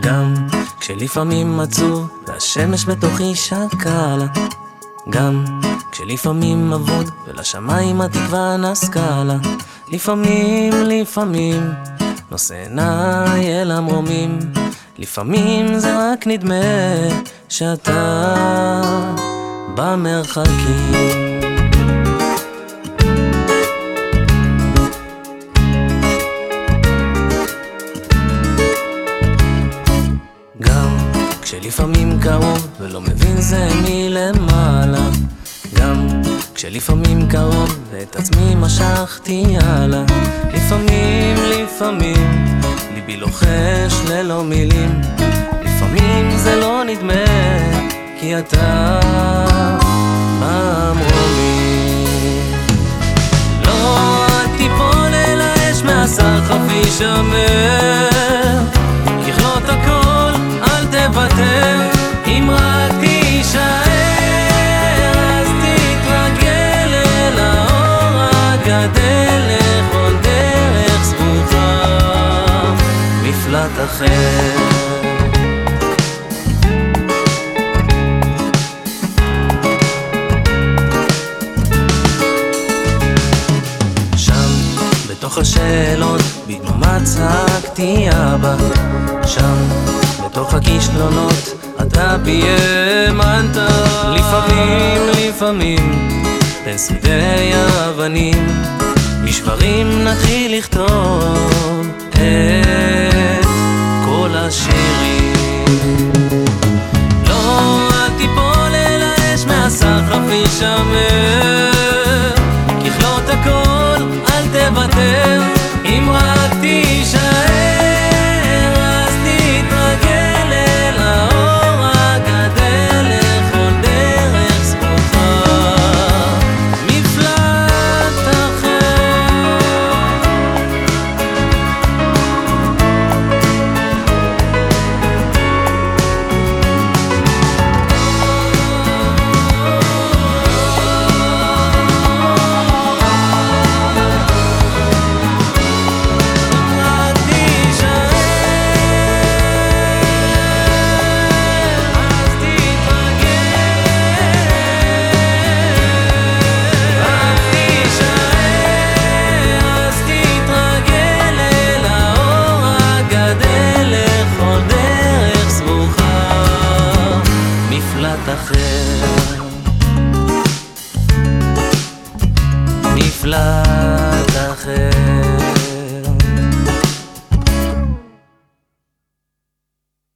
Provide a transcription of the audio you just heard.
גם כשלפעמים עצוב והשמש בתוכי שקלה גם כשלפעמים אבוד ולשמיים התקווה נסקה לפעמים, לפעמים נושא עיניי אל המרומים. לפעמים זה רק נדמה שאתה במרחקים כשלפעמים קרוב ולא מבין זה מלמעלה. גם כשלפעמים קרוב ואת עצמי משכתי הלאה. לפעמים, לפעמים ליבי לוחש ללא מילים. לפעמים זה לא נדמה כי אתה במרומים לא תיפול אל האש מהסחף יישמר אם רק תישאר אז תתרגל אל האור הגדל לכל דרך סבוכה מפלט אחר. בתוך השאלות, בדממה צעקתי אבא. שם, בתוך הכישלונות, אתה בי האמנת לפעמים, לפעמים, בין שרידי האבנים משברים נתחיל לכתוב את כל השירים. לא, אל תיפול אל האש מהסחף יישמר ככלות הכל, אל תוותר אם מפלט